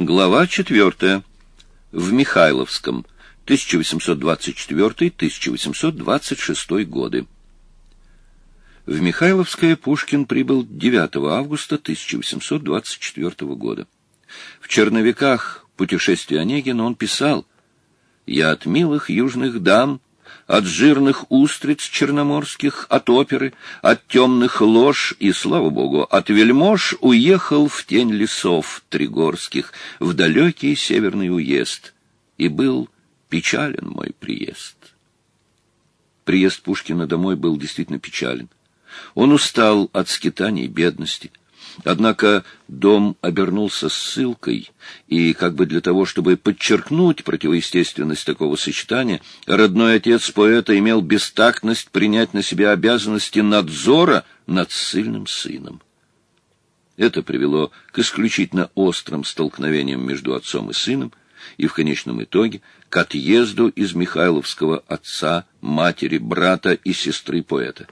Глава четвертая. В Михайловском. 1824-1826 годы. В Михайловское Пушкин прибыл 9 августа 1824 года. В «Черновиках. Путешествия Онегина» он писал «Я от милых южных дам от жирных устриц черноморских, от оперы, от темных лож и, слава богу, от вельмож уехал в тень лесов тригорских, в далекий северный уезд, и был печален мой приезд. Приезд Пушкина домой был действительно печален. Он устал от скитаний и бедности, Однако дом обернулся ссылкой, и как бы для того, чтобы подчеркнуть противоестественность такого сочетания, родной отец поэта имел бестактность принять на себя обязанности надзора над сильным сыном. Это привело к исключительно острым столкновениям между отцом и сыном, и в конечном итоге к отъезду из Михайловского отца, матери, брата и сестры поэта.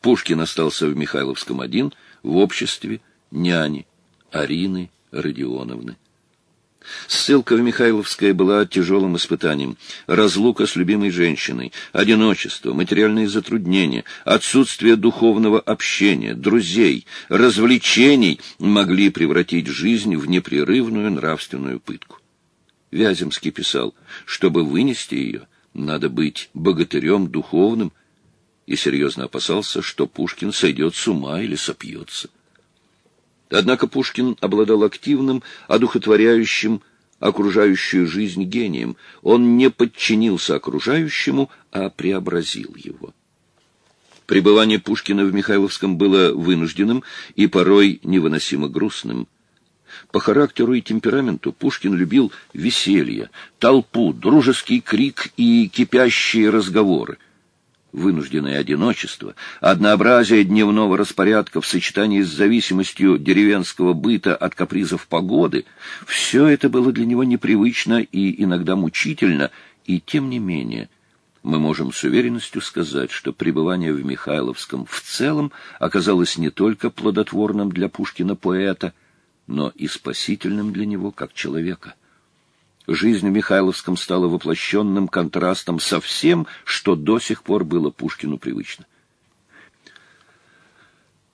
Пушкин остался в Михайловском один — в обществе няни Арины Родионовны. Ссылка в Михайловское была тяжелым испытанием. Разлука с любимой женщиной, одиночество, материальные затруднения, отсутствие духовного общения, друзей, развлечений могли превратить жизнь в непрерывную нравственную пытку. Вяземский писал, чтобы вынести ее, надо быть богатырем духовным, и серьезно опасался, что Пушкин сойдет с ума или сопьется. Однако Пушкин обладал активным, одухотворяющим окружающую жизнь гением. Он не подчинился окружающему, а преобразил его. Пребывание Пушкина в Михайловском было вынужденным и порой невыносимо грустным. По характеру и темпераменту Пушкин любил веселье, толпу, дружеский крик и кипящие разговоры вынужденное одиночество, однообразие дневного распорядка в сочетании с зависимостью деревенского быта от капризов погоды — все это было для него непривычно и иногда мучительно, и тем не менее мы можем с уверенностью сказать, что пребывание в Михайловском в целом оказалось не только плодотворным для Пушкина поэта, но и спасительным для него как человека жизнь в Михайловском стала воплощенным контрастом со всем, что до сих пор было Пушкину привычно.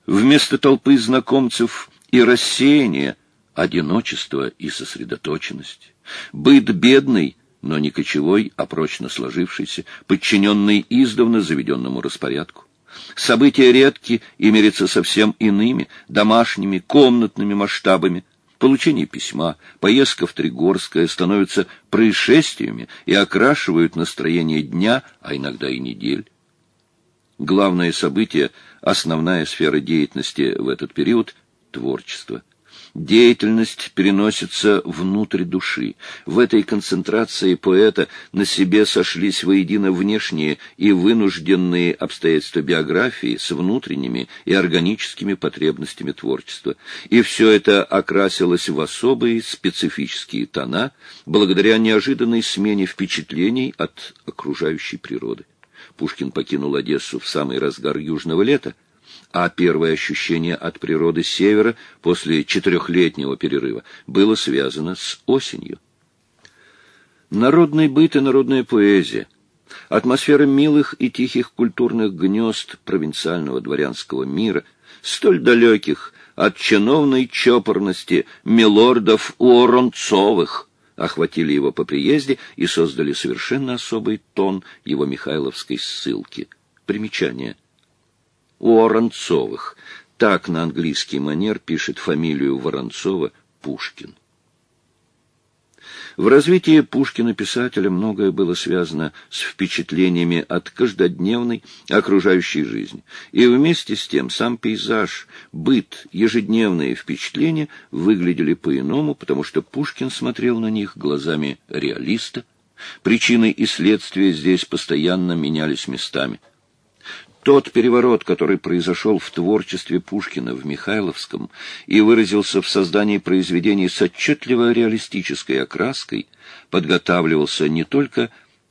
Вместо толпы знакомцев и рассеяния — одиночество и сосредоточенность. Быт бедный, но не кочевой, а прочно сложившийся, подчиненный издавна заведенному распорядку. События редки и мерятся совсем иными, домашними, комнатными масштабами — Получение письма, поездка в Тригорское становятся происшествиями и окрашивают настроение дня, а иногда и недель. Главное событие, основная сфера деятельности в этот период — творчество — Деятельность переносится внутрь души. В этой концентрации поэта на себе сошлись воедино внешние и вынужденные обстоятельства биографии с внутренними и органическими потребностями творчества. И все это окрасилось в особые специфические тона благодаря неожиданной смене впечатлений от окружающей природы. Пушкин покинул Одессу в самый разгар южного лета, а первое ощущение от природы севера после четырехлетнего перерыва было связано с осенью. Народный быт и народная поэзия, атмосфера милых и тихих культурных гнезд провинциального дворянского мира, столь далеких от чиновной чопорности милордов Уоронцовых, охватили его по приезде и создали совершенно особый тон его Михайловской ссылки. Примечание – у Воронцовых. Так на английский манер пишет фамилию Воронцова Пушкин. В развитии Пушкина-писателя многое было связано с впечатлениями от каждодневной окружающей жизни. И вместе с тем сам пейзаж, быт, ежедневные впечатления выглядели по-иному, потому что Пушкин смотрел на них глазами реалиста. Причины и следствия здесь постоянно менялись местами. Тот переворот, который произошел в творчестве Пушкина в Михайловском и выразился в создании произведений с отчетливо реалистической окраской, подготавливался не только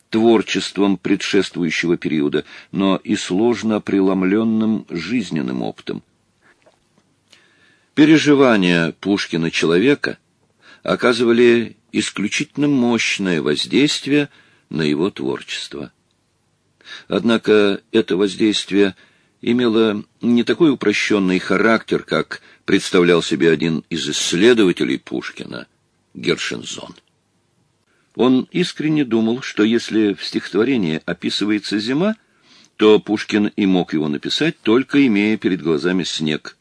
творчеством предшествующего периода, но и сложно преломленным жизненным опытом. Переживания Пушкина человека, оказывали исключительно мощное воздействие на его творчество. Однако это воздействие имело не такой упрощенный характер, как представлял себе один из исследователей Пушкина, Гершензон. Он искренне думал, что если в стихотворении описывается зима, то Пушкин и мог его написать, только имея перед глазами снег.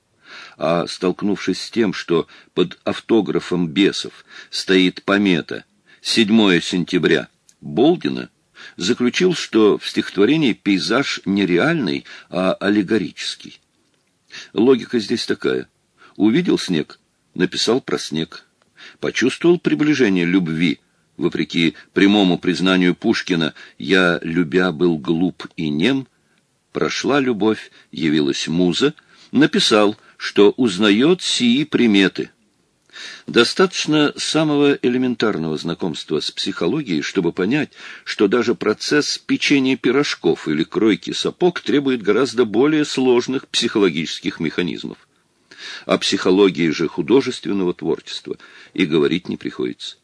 А столкнувшись с тем, что под автографом бесов стоит помета «7 сентября» Болдина, заключил, что в стихотворении пейзаж не реальный, а аллегорический. Логика здесь такая. Увидел снег, написал про снег. Почувствовал приближение любви, вопреки прямому признанию Пушкина «я, любя, был глуп и нем», прошла любовь, явилась муза, написал, что узнает сии приметы — Достаточно самого элементарного знакомства с психологией, чтобы понять, что даже процесс печения пирожков или кройки сапог требует гораздо более сложных психологических механизмов. О психологии же художественного творчества и говорить не приходится.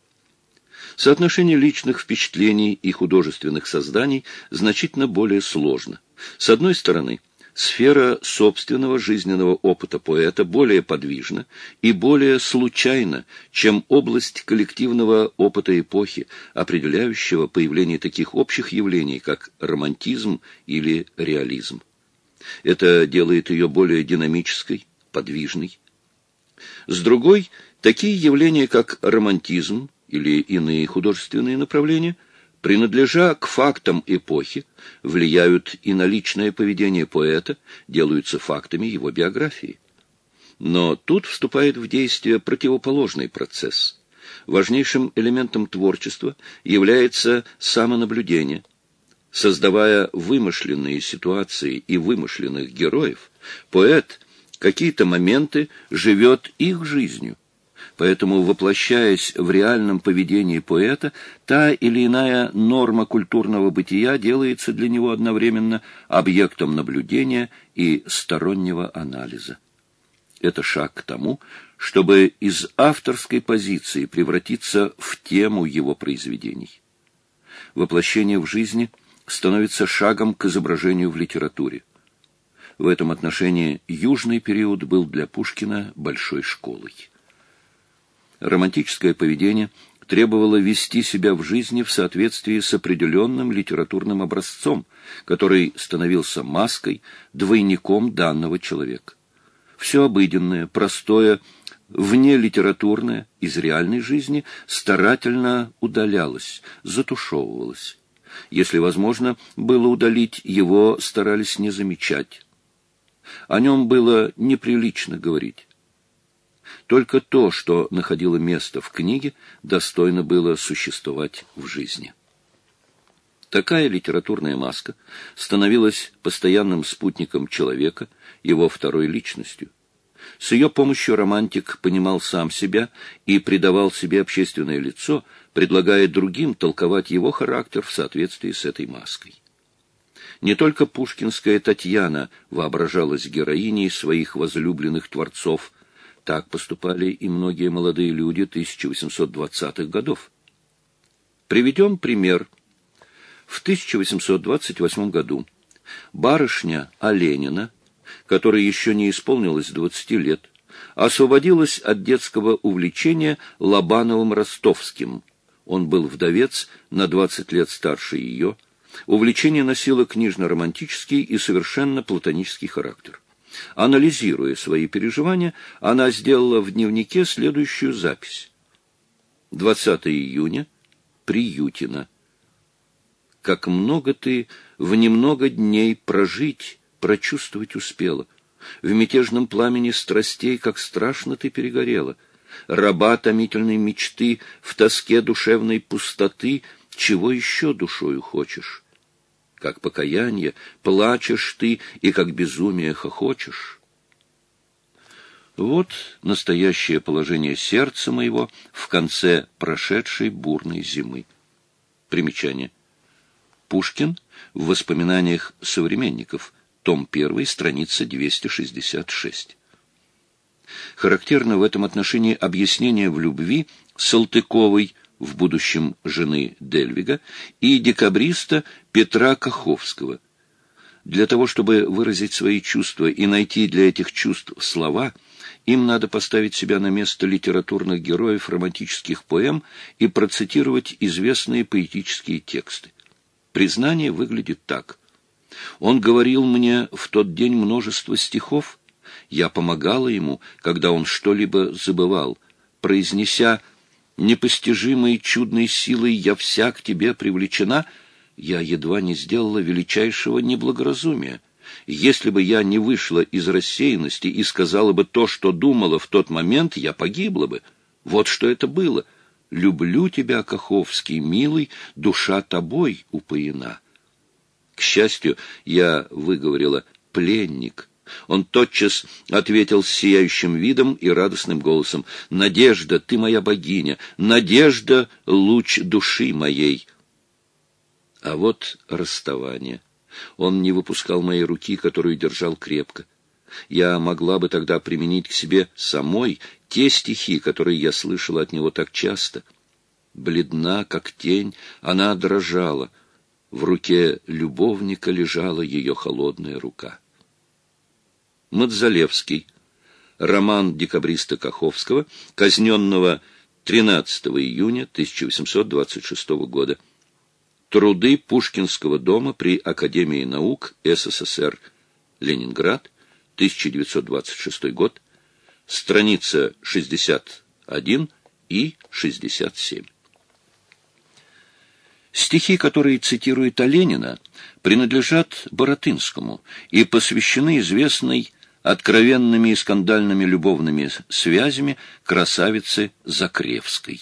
Соотношение личных впечатлений и художественных созданий значительно более сложно. С одной стороны, Сфера собственного жизненного опыта поэта более подвижна и более случайна, чем область коллективного опыта эпохи, определяющего появление таких общих явлений, как романтизм или реализм. Это делает ее более динамической, подвижной. С другой, такие явления, как романтизм или иные художественные направления – принадлежа к фактам эпохи, влияют и на личное поведение поэта, делаются фактами его биографии. Но тут вступает в действие противоположный процесс. Важнейшим элементом творчества является самонаблюдение. Создавая вымышленные ситуации и вымышленных героев, поэт какие-то моменты живет их жизнью. Поэтому, воплощаясь в реальном поведении поэта, та или иная норма культурного бытия делается для него одновременно объектом наблюдения и стороннего анализа. Это шаг к тому, чтобы из авторской позиции превратиться в тему его произведений. Воплощение в жизни становится шагом к изображению в литературе. В этом отношении южный период был для Пушкина большой школой. Романтическое поведение требовало вести себя в жизни в соответствии с определенным литературным образцом, который становился маской, двойником данного человека. Все обыденное, простое, вне литературное, из реальной жизни старательно удалялось, затушевывалось. Если возможно было удалить, его старались не замечать. О нем было неприлично говорить. Только то, что находило место в книге, достойно было существовать в жизни. Такая литературная маска становилась постоянным спутником человека, его второй личностью. С ее помощью романтик понимал сам себя и придавал себе общественное лицо, предлагая другим толковать его характер в соответствии с этой маской. Не только пушкинская Татьяна воображалась героиней своих возлюбленных творцов, так поступали и многие молодые люди 1820-х годов. Приведем пример. В 1828 году барышня Оленина, которой еще не исполнилось 20 лет, освободилась от детского увлечения Лобановым Ростовским. Он был вдовец, на 20 лет старше ее. Увлечение носило книжно-романтический и совершенно платонический характер. Анализируя свои переживания, она сделала в дневнике следующую запись. 20 июня. Приютина. Как много ты в немного дней прожить, прочувствовать успела. В мятежном пламени страстей, как страшно ты перегорела. Раба томительной мечты, в тоске душевной пустоты, чего еще душою хочешь? Как покаяние, плачешь ты и как безумие хохочешь. Вот настоящее положение сердца моего в конце прошедшей бурной зимы. Примечание. Пушкин в воспоминаниях современников, том 1, страница 266. Характерно в этом отношении объяснение в любви Салтыковой, в будущем жены Дельвига, и декабриста Петра Каховского. Для того, чтобы выразить свои чувства и найти для этих чувств слова, им надо поставить себя на место литературных героев романтических поэм и процитировать известные поэтические тексты. Признание выглядит так. Он говорил мне в тот день множество стихов. Я помогала ему, когда он что-либо забывал, произнеся «Непостижимой чудной силой я вся к тебе привлечена», я едва не сделала величайшего неблагоразумия. Если бы я не вышла из рассеянности и сказала бы то, что думала в тот момент, я погибла бы. Вот что это было. «Люблю тебя, Каховский, милый, душа тобой упоена». К счастью, я выговорила «пленник». Он тотчас ответил с сияющим видом и радостным голосом «Надежда, ты моя богиня! Надежда — луч души моей!» А вот расставание. Он не выпускал моей руки, которую держал крепко. Я могла бы тогда применить к себе самой те стихи, которые я слышала от него так часто. Бледна, как тень, она дрожала — в руке любовника лежала ее холодная рука. Мадзалевский. Роман декабриста Каховского, казненного 13 июня 1826 года. Труды Пушкинского дома при Академии наук СССР. Ленинград, 1926 год. Страница 61 и 67. Стихи, которые цитирует Оленина, принадлежат Боротынскому и посвящены известной откровенными и скандальными любовными связями красавицы Закревской.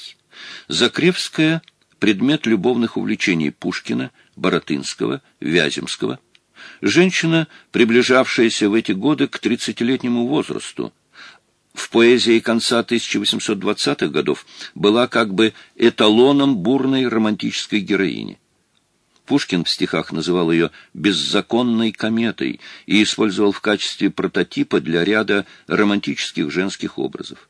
Закревская — предмет любовных увлечений Пушкина, Боротынского, Вяземского. Женщина, приближавшаяся в эти годы к тридцатилетнему возрасту, в поэзии конца 1820-х годов была как бы эталоном бурной романтической героини. Пушкин в стихах называл ее «беззаконной кометой» и использовал в качестве прототипа для ряда романтических женских образов.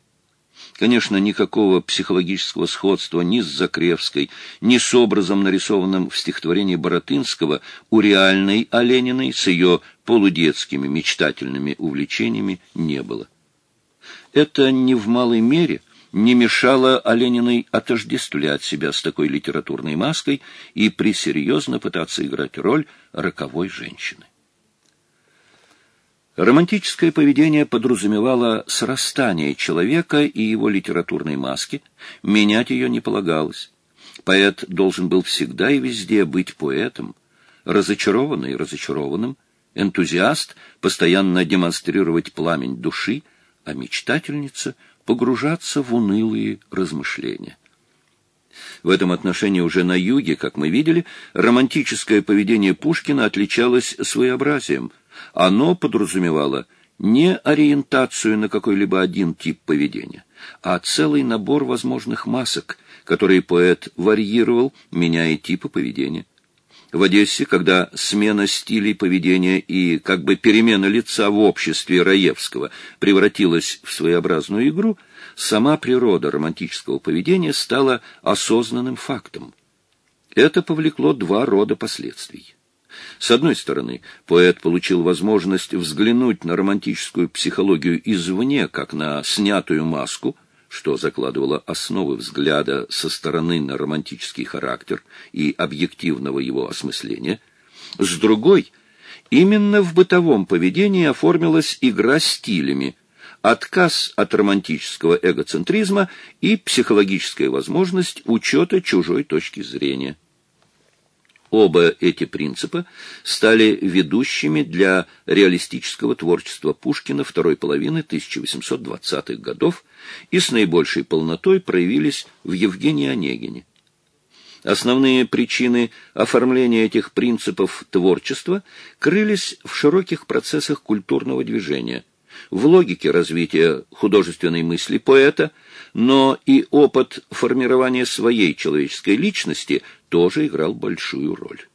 Конечно, никакого психологического сходства ни с Закревской, ни с образом, нарисованным в стихотворении Боротынского, у реальной Олениной с ее полудетскими мечтательными увлечениями не было. Это не в малой мере не мешало Олениной отождествлять себя с такой литературной маской и присерьезно пытаться играть роль роковой женщины. Романтическое поведение подразумевало срастание человека и его литературной маски, менять ее не полагалось. Поэт должен был всегда и везде быть поэтом, разочарованный разочарованным, энтузиаст постоянно демонстрировать пламень души, а мечтательница погружаться в унылые размышления. В этом отношении уже на юге, как мы видели, романтическое поведение Пушкина отличалось своеобразием. Оно подразумевало не ориентацию на какой-либо один тип поведения, а целый набор возможных масок, которые поэт варьировал, меняя типы поведения. В Одессе, когда смена стилей поведения и как бы перемена лица в обществе Раевского превратилась в своеобразную игру, сама природа романтического поведения стала осознанным фактом. Это повлекло два рода последствий. С одной стороны, поэт получил возможность взглянуть на романтическую психологию извне, как на снятую маску – что закладывало основы взгляда со стороны на романтический характер и объективного его осмысления, с другой, именно в бытовом поведении оформилась игра стилями, отказ от романтического эгоцентризма и психологическая возможность учета чужой точки зрения. Оба эти принципа стали ведущими для реалистического творчества Пушкина второй половины 1820-х годов и с наибольшей полнотой проявились в Евгении Онегине. Основные причины оформления этих принципов творчества крылись в широких процессах культурного движения, в логике развития художественной мысли поэта, но и опыт формирования своей человеческой личности тоже играл большую роль.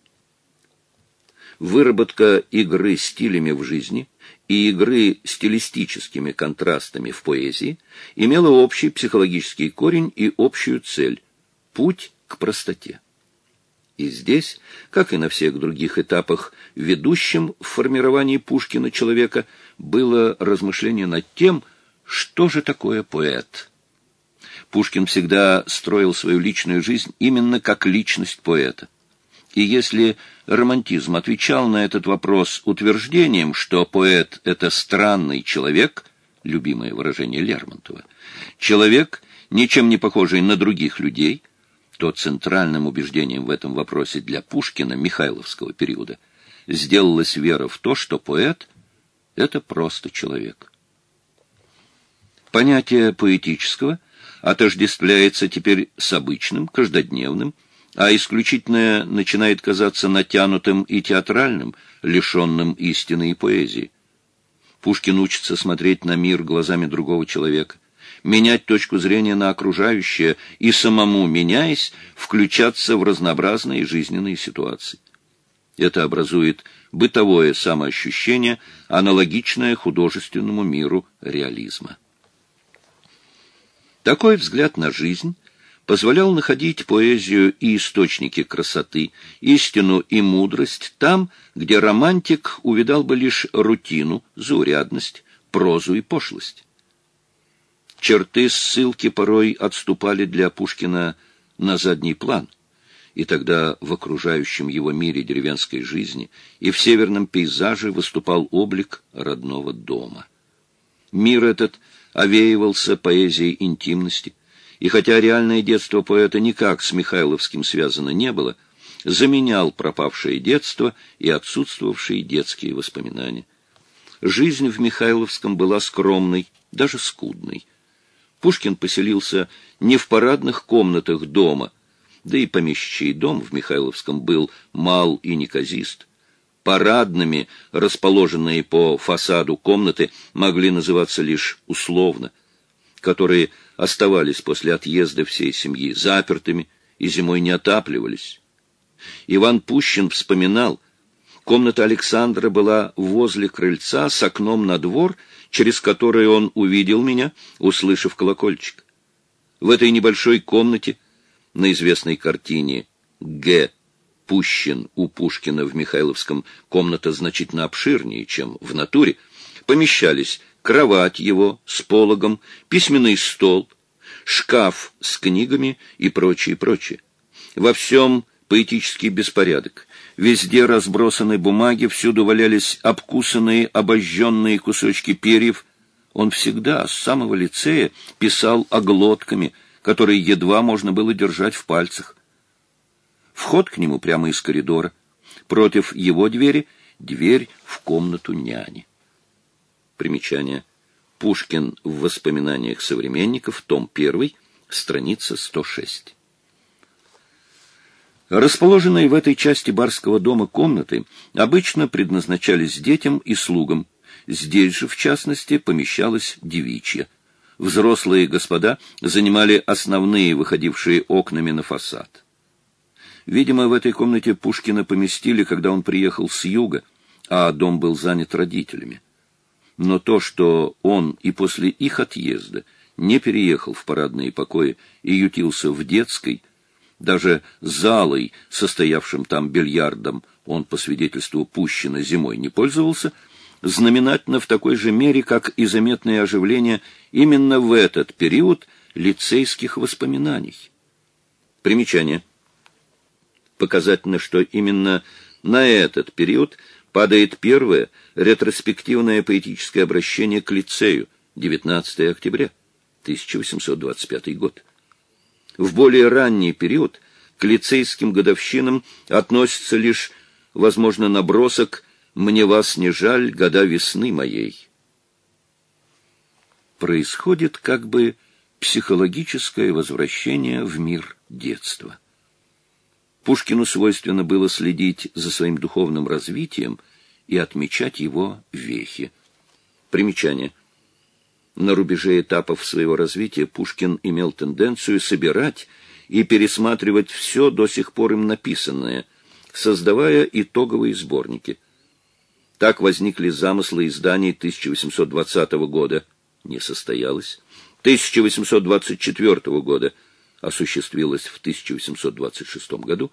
Выработка игры стилями в жизни и игры стилистическими контрастами в поэзии имела общий психологический корень и общую цель — путь к простоте. И здесь, как и на всех других этапах, ведущим в формировании Пушкина человека было размышление над тем, что же такое поэт. Пушкин всегда строил свою личную жизнь именно как личность поэта. И если романтизм отвечал на этот вопрос утверждением, что поэт — это странный человек, любимое выражение Лермонтова, человек, ничем не похожий на других людей, то центральным убеждением в этом вопросе для Пушкина Михайловского периода сделалась вера в то, что поэт — это просто человек. Понятие поэтического отождествляется теперь с обычным, каждодневным, а исключительное начинает казаться натянутым и театральным, лишенным истины и поэзии. Пушкин учится смотреть на мир глазами другого человека, менять точку зрения на окружающее и самому, меняясь, включаться в разнообразные жизненные ситуации. Это образует бытовое самоощущение, аналогичное художественному миру реализма. Такой взгляд на жизнь позволял находить поэзию и источники красоты, истину и мудрость там, где романтик увидал бы лишь рутину, заурядность, прозу и пошлость. Черты ссылки порой отступали для Пушкина на задний план, и тогда в окружающем его мире деревенской жизни и в северном пейзаже выступал облик родного дома. Мир этот овеивался поэзией интимности, и хотя реальное детство поэта никак с Михайловским связано не было, заменял пропавшее детство и отсутствовавшие детские воспоминания. Жизнь в Михайловском была скромной, даже скудной. Пушкин поселился не в парадных комнатах дома, да и помещичий дом в Михайловском был мал и неказист. Парадными, расположенные по фасаду комнаты, могли называться лишь условно, которые оставались после отъезда всей семьи запертыми и зимой не отапливались. Иван Пущин вспоминал, комната Александра была возле крыльца с окном на двор, через который он увидел меня, услышав колокольчик. В этой небольшой комнате на известной картине «Г. Пущин у Пушкина в Михайловском комната значительно обширнее, чем в натуре, помещались кровать его с пологом, письменный стол, шкаф с книгами и прочее, прочее. Во всем поэтический беспорядок. Везде разбросаны бумаги, всюду валялись обкусанные, обожженные кусочки перьев. Он всегда, с самого лицея, писал оглотками, которые едва можно было держать в пальцах. Вход к нему прямо из коридора. Против его двери — дверь в комнату няни. Примечание. Пушкин в воспоминаниях современников, том 1, страница 106. Расположенные в этой части барского дома комнаты обычно предназначались детям и слугам. Здесь же, в частности, помещалась девичья. Взрослые господа занимали основные, выходившие окнами на фасад. Видимо, в этой комнате Пушкина поместили, когда он приехал с юга, а дом был занят родителями но то, что он и после их отъезда не переехал в парадные покои и ютился в детской, даже залой, состоявшим там бильярдом, он, по свидетельству Пущина, зимой не пользовался, знаменательно в такой же мере, как и заметное оживление именно в этот период лицейских воспоминаний. Примечание. Показательно, что именно на этот период падает первое ретроспективное поэтическое обращение к лицею, 19 октября, 1825 год. В более ранний период к лицейским годовщинам относится лишь, возможно, набросок «Мне вас не жаль, года весны моей». Происходит как бы психологическое возвращение в мир детства. Пушкину свойственно было следить за своим духовным развитием и отмечать его вехи. Примечание. На рубеже этапов своего развития Пушкин имел тенденцию собирать и пересматривать все до сих пор им написанное, создавая итоговые сборники. Так возникли замыслы изданий 1820 года. Не состоялось. 1824 года осуществилось в 1826 году.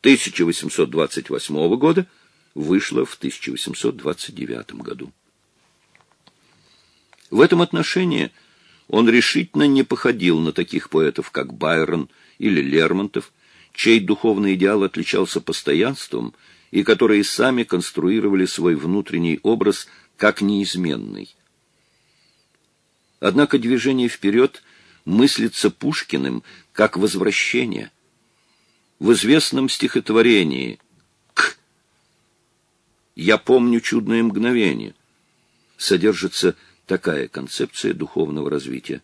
1828 года вышло в 1829 году. В этом отношении он решительно не походил на таких поэтов, как Байрон или Лермонтов, чей духовный идеал отличался постоянством и которые сами конструировали свой внутренний образ как неизменный. Однако движение вперед мыслится Пушкиным как возвращение. В известном стихотворении «К» «Я помню чудное мгновение» содержится такая концепция духовного развития.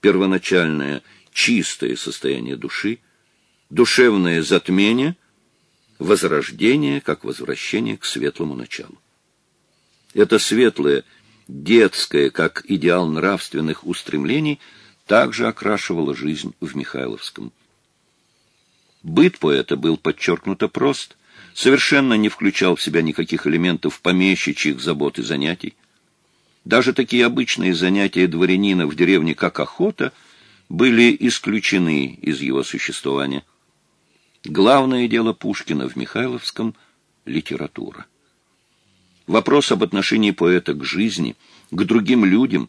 Первоначальное чистое состояние души, душевное затмение, возрождение как возвращение к светлому началу. Это светлое, детское, как идеал нравственных устремлений, также окрашивало жизнь в Михайловском. Быт поэта был подчеркнуто прост, совершенно не включал в себя никаких элементов помещичьих забот и занятий. Даже такие обычные занятия дворянина в деревне, как охота, были исключены из его существования. Главное дело Пушкина в Михайловском — литература. Вопрос об отношении поэта к жизни, к другим людям,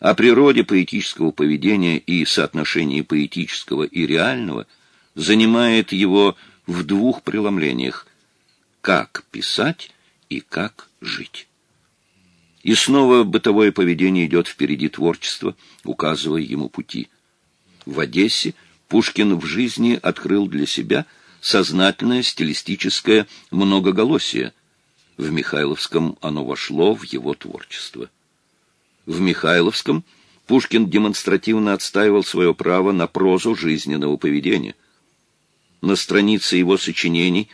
о природе поэтического поведения и соотношении поэтического и реального занимает его в двух преломлениях — как писать и как жить. И снова бытовое поведение идет впереди творчества, указывая ему пути. В Одессе Пушкин в жизни открыл для себя сознательное стилистическое многоголосие. В Михайловском оно вошло в его творчество. В Михайловском Пушкин демонстративно отстаивал свое право на прозу жизненного поведения. На странице его сочинений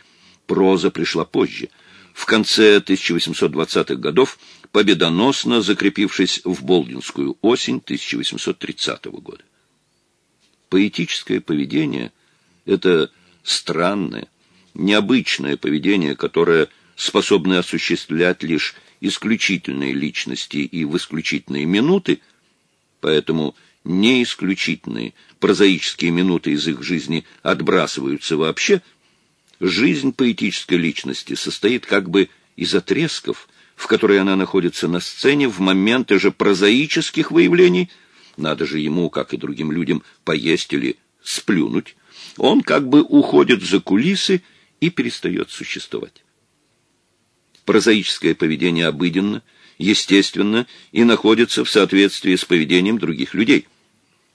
проза пришла позже. В конце 1820-х годов победоносно закрепившись в Болдинскую осень 1830 года. Поэтическое поведение — это странное, необычное поведение, которое способно осуществлять лишь исключительные личности и в исключительные минуты, поэтому не исключительные прозаические минуты из их жизни отбрасываются вообще, жизнь поэтической личности состоит как бы из отрезков, в которой она находится на сцене в моменты же прозаических выявлений, надо же ему, как и другим людям, поесть или сплюнуть, он как бы уходит за кулисы и перестает существовать. Прозаическое поведение обыденно, естественно и находится в соответствии с поведением других людей.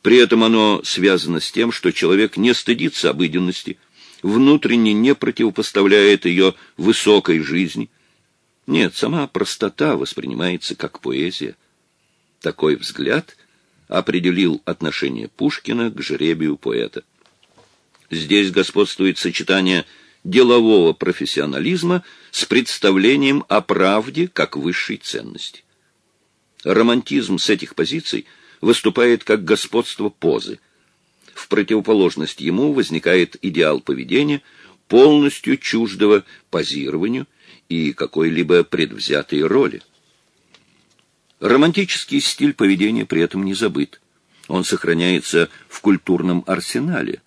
При этом оно связано с тем, что человек не стыдится обыденности, внутренне не противопоставляет ее высокой жизни, нет, сама простота воспринимается как поэзия. Такой взгляд определил отношение Пушкина к жребию поэта. Здесь господствует сочетание делового профессионализма с представлением о правде как высшей ценности. Романтизм с этих позиций выступает как господство позы. В противоположность ему возникает идеал поведения, полностью чуждого позированию – и какой-либо предвзятой роли. Романтический стиль поведения при этом не забыт. Он сохраняется в культурном арсенале.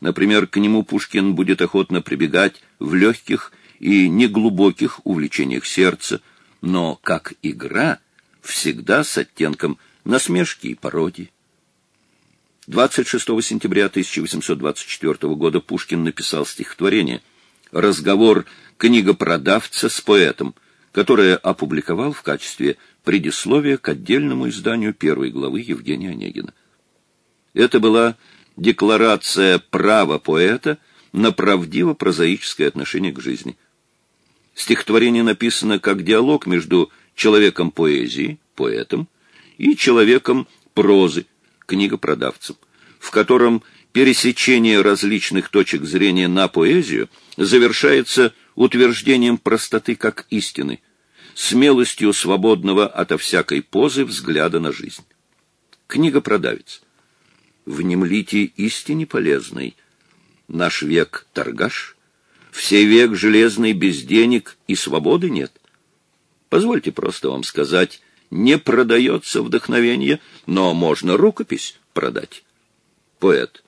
Например, к нему Пушкин будет охотно прибегать в легких и неглубоких увлечениях сердца, но как игра всегда с оттенком насмешки и пародии. 26 сентября 1824 года Пушкин написал стихотворение «Разговор книгопродавца с поэтом, которое опубликовал в качестве предисловия к отдельному изданию первой главы Евгения Онегина. Это была декларация права поэта на правдиво-прозаическое отношение к жизни. Стихотворение написано как диалог между человеком поэзии, поэтом, и человеком прозы, книгопродавцем, в котором пересечение различных точек зрения на поэзию завершается утверждением простоты как истины, смелостью свободного ото всякой позы взгляда на жизнь. Книга продавец. Внемлите истине полезной. Наш век торгаш, все век железный без денег и свободы нет. Позвольте просто вам сказать, не продается вдохновение, но можно рукопись продать. Поэт.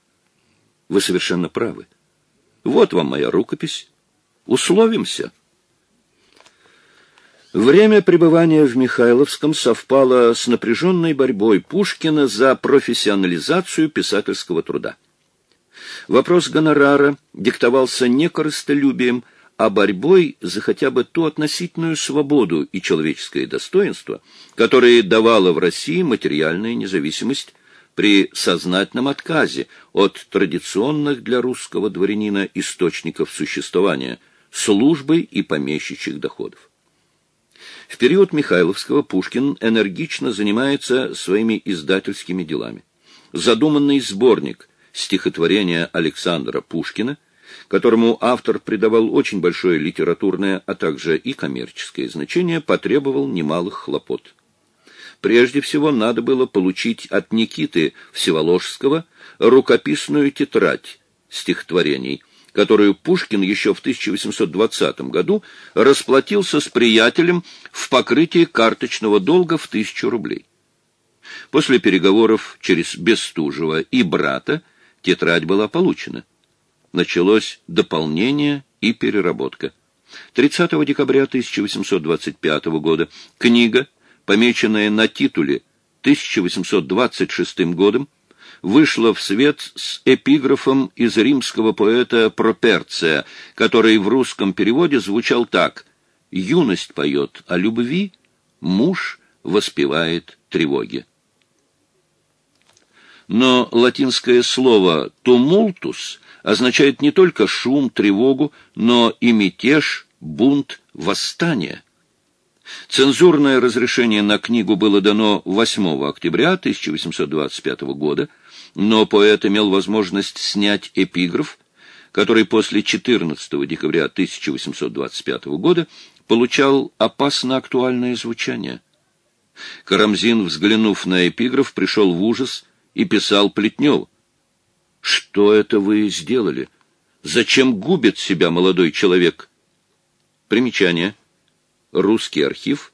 Вы совершенно правы. Вот вам моя рукопись. Условимся. Время пребывания в Михайловском совпало с напряженной борьбой Пушкина за профессионализацию писательского труда. Вопрос гонорара диктовался не корыстолюбием, а борьбой за хотя бы ту относительную свободу и человеческое достоинство, которые давала в России материальная независимость при сознательном отказе от традиционных для русского дворянина источников существования – службы и помещичьих доходов. В период Михайловского Пушкин энергично занимается своими издательскими делами. Задуманный сборник стихотворения Александра Пушкина – которому автор придавал очень большое литературное, а также и коммерческое значение, потребовал немалых хлопот. Прежде всего надо было получить от Никиты Всеволожского рукописную тетрадь стихотворений, которую Пушкин еще в 1820 году расплатился с приятелем в покрытии карточного долга в тысячу рублей. После переговоров через Бестужева и брата тетрадь была получена началось дополнение и переработка. 30 декабря 1825 года книга, помеченная на титуле 1826 годом, вышла в свет с эпиграфом из римского поэта Проперция, который в русском переводе звучал так «Юность поет о любви, муж воспевает тревоги». Но латинское слово «тумултус» означает не только шум, тревогу, но и мятеж, бунт, восстание. Цензурное разрешение на книгу было дано 8 октября 1825 года, но поэт имел возможность снять эпиграф, который после 14 декабря 1825 года получал опасно актуальное звучание. Карамзин, взглянув на эпиграф, пришел в ужас и писал Плетневу. Что это вы сделали? Зачем губит себя молодой человек? Примечание. Русский архив.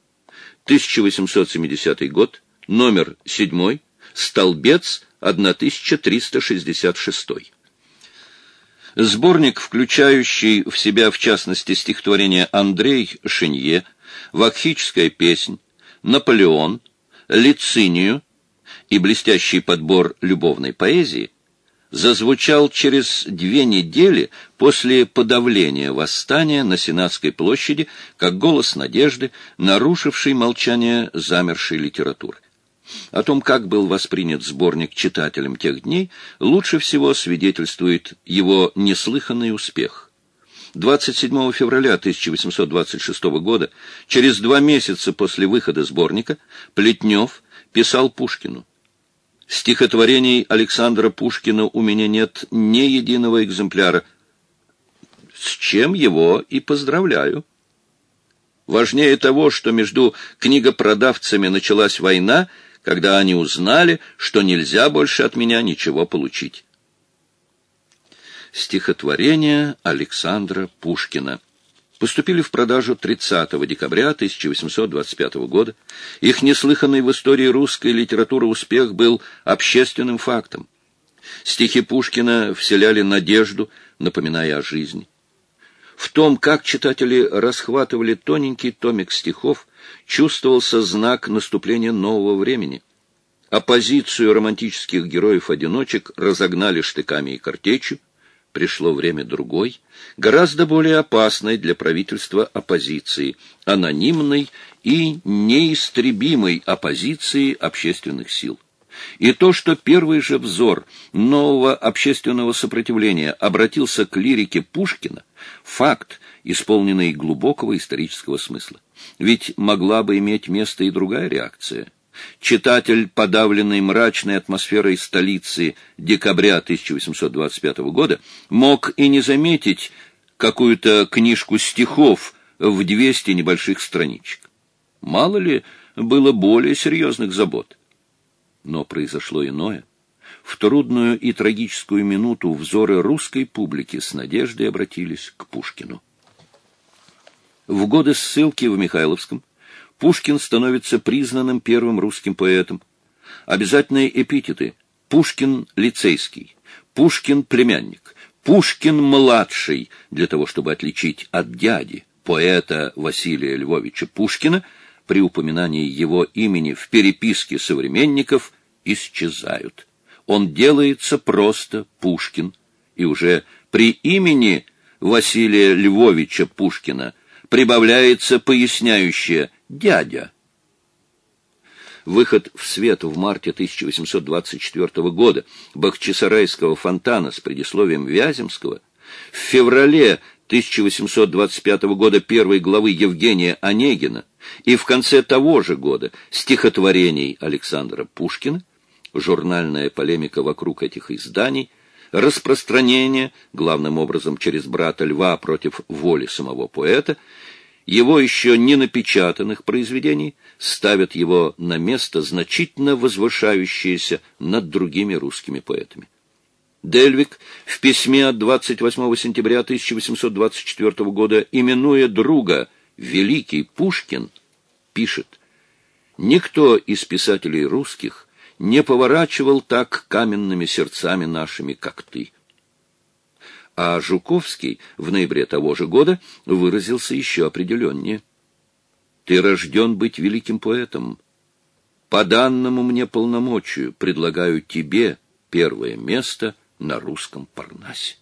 1870 год. Номер 7. Столбец 1366. Сборник, включающий в себя, в частности, стихотворение Андрей Шинье, Вакхическая песнь, Наполеон, Лицинию и блестящий подбор любовной поэзии – зазвучал через две недели после подавления восстания на Сенатской площади как голос надежды, нарушивший молчание замершей литературы. О том, как был воспринят сборник читателем тех дней, лучше всего свидетельствует его неслыханный успех. 27 февраля 1826 года, через два месяца после выхода сборника, Плетнев писал Пушкину Стихотворений Александра Пушкина у меня нет ни единого экземпляра, с чем его и поздравляю. Важнее того, что между книгопродавцами началась война, когда они узнали, что нельзя больше от меня ничего получить. Стихотворение Александра Пушкина поступили в продажу 30 декабря 1825 года. Их неслыханный в истории русской литературы успех был общественным фактом. Стихи Пушкина вселяли надежду, напоминая о жизни. В том, как читатели расхватывали тоненький томик стихов, чувствовался знак наступления нового времени. Оппозицию романтических героев-одиночек разогнали штыками и картечью, пришло время другой, гораздо более опасной для правительства оппозиции, анонимной и неистребимой оппозиции общественных сил. И то, что первый же взор нового общественного сопротивления обратился к лирике Пушкина, факт, исполненный глубокого исторического смысла. Ведь могла бы иметь место и другая реакция – Читатель, подавленный мрачной атмосферой столицы декабря 1825 года, мог и не заметить какую-то книжку стихов в 200 небольших страничек. Мало ли было более серьезных забот. Но произошло иное. В трудную и трагическую минуту взоры русской публики с надеждой обратились к Пушкину. В годы ссылки в Михайловском Пушкин становится признанным первым русским поэтом. Обязательные эпитеты «Пушкин лицейский», «Пушкин племянник», «Пушкин-младший» для того, чтобы отличить от дяди, поэта Василия Львовича Пушкина, при упоминании его имени в переписке современников исчезают. Он делается просто Пушкин, и уже при имени Василия Львовича Пушкина прибавляется поясняющее «дядя». Выход в свет в марте 1824 года Бахчисарайского фонтана с предисловием Вяземского, в феврале 1825 года первой главы Евгения Онегина и в конце того же года стихотворений Александра Пушкина, журнальная полемика вокруг этих изданий, распространение, главным образом через брата Льва против воли самого поэта, его еще не напечатанных произведений ставят его на место, значительно возвышающееся над другими русскими поэтами. Дельвик в письме от 28 сентября 1824 года, именуя друга «Великий Пушкин», пишет «Никто из писателей русских не поворачивал так каменными сердцами нашими, как ты». А Жуковский в ноябре того же года выразился еще определеннее. «Ты рожден быть великим поэтом. По данному мне полномочию предлагаю тебе первое место — на русском Парнасе.